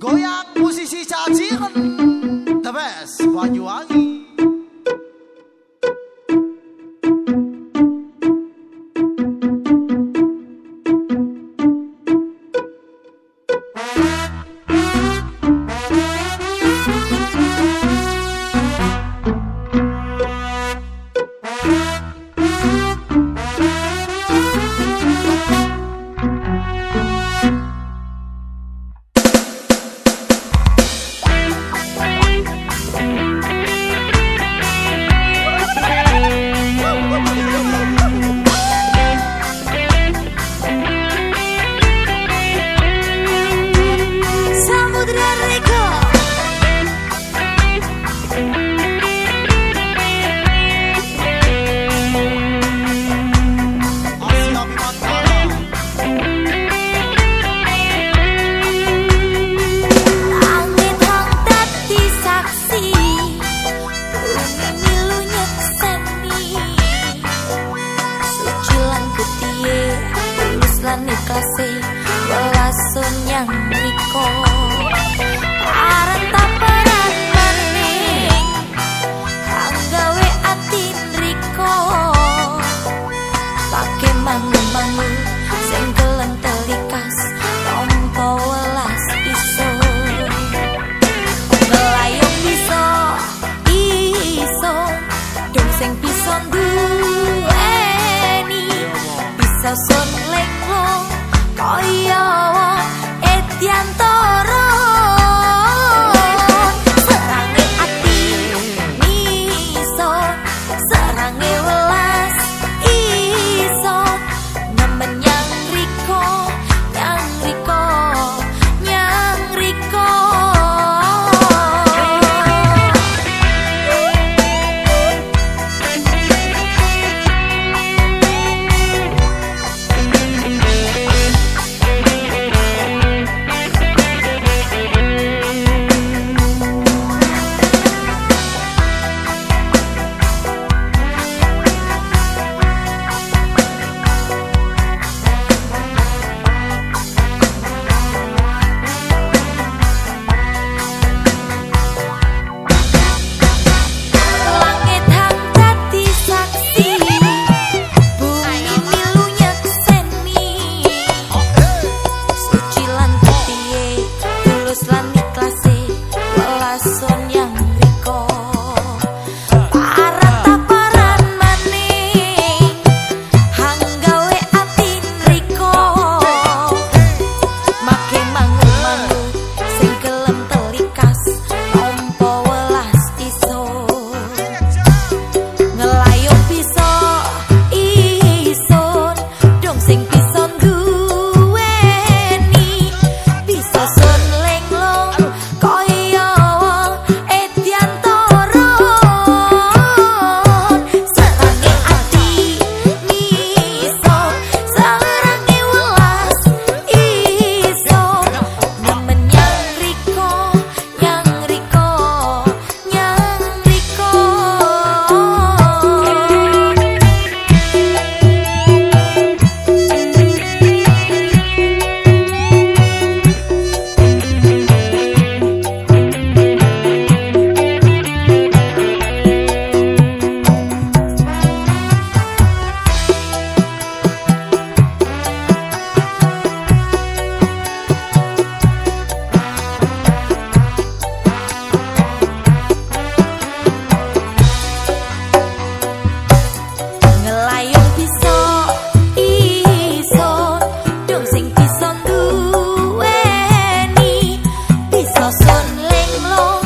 Goyang musisi caciren The best Banyuwangi kasih welasun yang niko 点灯。long.